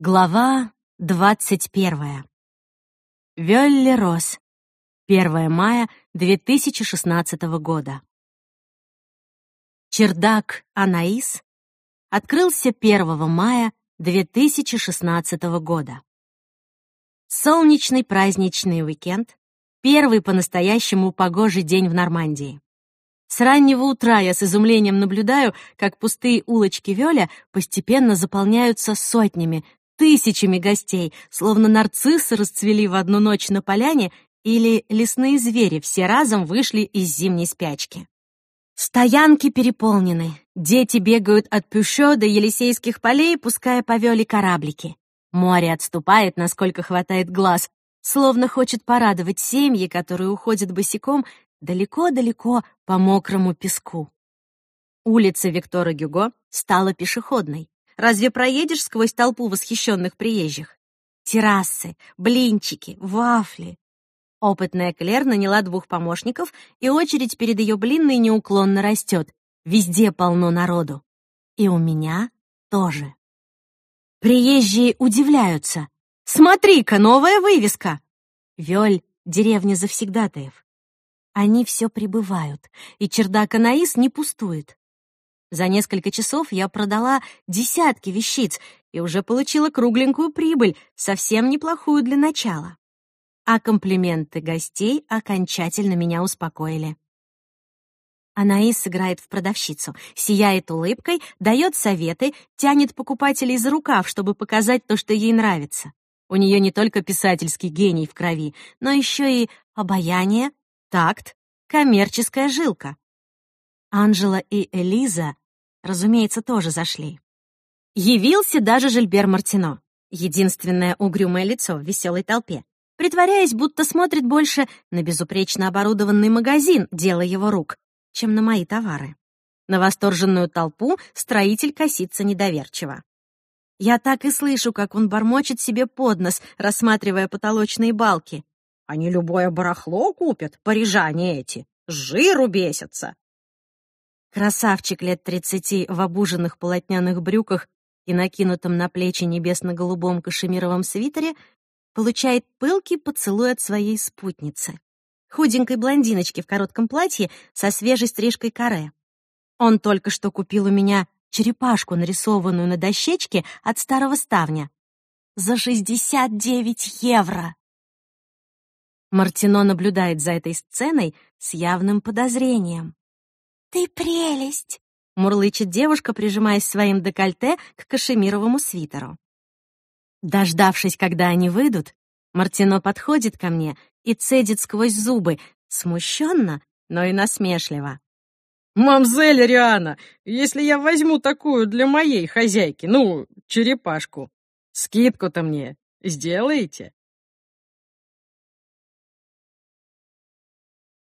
Глава двадцать первая. Вёлли Рос. 1 мая 2016 года. Чердак Анаис открылся 1 мая 2016 года. Солнечный праздничный уикенд, первый по-настоящему погожий день в Нормандии. С раннего утра я с изумлением наблюдаю, как пустые улочки Вёля постепенно заполняются сотнями, тысячами гостей, словно нарциссы расцвели в одну ночь на поляне или лесные звери все разом вышли из зимней спячки. Стоянки переполнены, дети бегают от Пюшо до Елисейских полей, пуская по Вёле кораблики. Море отступает, насколько хватает глаз, словно хочет порадовать семьи, которые уходят босиком далеко-далеко по мокрому песку. Улица Виктора Гюго стала пешеходной. Разве проедешь сквозь толпу восхищенных приезжих? Террасы, блинчики, вафли. Опытная Клер наняла двух помощников, и очередь перед ее блинной неуклонно растет. Везде полно народу. И у меня тоже. Приезжие удивляются. «Смотри-ка, новая вывеска!» Вёль — деревня завсегдатаев. Они все прибывают, и чердак Анаис не пустует. За несколько часов я продала десятки вещиц и уже получила кругленькую прибыль, совсем неплохую для начала. А комплименты гостей окончательно меня успокоили. Анаис играет в продавщицу, сияет улыбкой, дает советы, тянет покупателей за рукав, чтобы показать то, что ей нравится. У нее не только писательский гений в крови, но еще и обаяние, такт, коммерческая жилка. Анжела и Элиза, разумеется, тоже зашли. Явился даже Жильбер Мартино, единственное угрюмое лицо в веселой толпе, притворяясь, будто смотрит больше на безупречно оборудованный магазин, дело его рук, чем на мои товары. На восторженную толпу строитель косится недоверчиво. Я так и слышу, как он бормочет себе под нос, рассматривая потолочные балки. Они любое барахло купят, парижане эти, с жиру бесятся. Красавчик лет тридцати в обуженных полотняных брюках и накинутом на плечи небесно-голубом кашемировом свитере получает пылкий поцелуй от своей спутницы, худенькой блондиночки в коротком платье со свежей стрижкой каре. Он только что купил у меня черепашку, нарисованную на дощечке от старого ставня. За 69 евро! Мартино наблюдает за этой сценой с явным подозрением. «Ты прелесть!» — мурлычет девушка, прижимаясь своим декольте к кашемировому свитеру. Дождавшись, когда они выйдут, Мартино подходит ко мне и цедит сквозь зубы, смущенно, но и насмешливо. «Мамзель Риана, если я возьму такую для моей хозяйки, ну, черепашку, скидку-то мне сделаете?»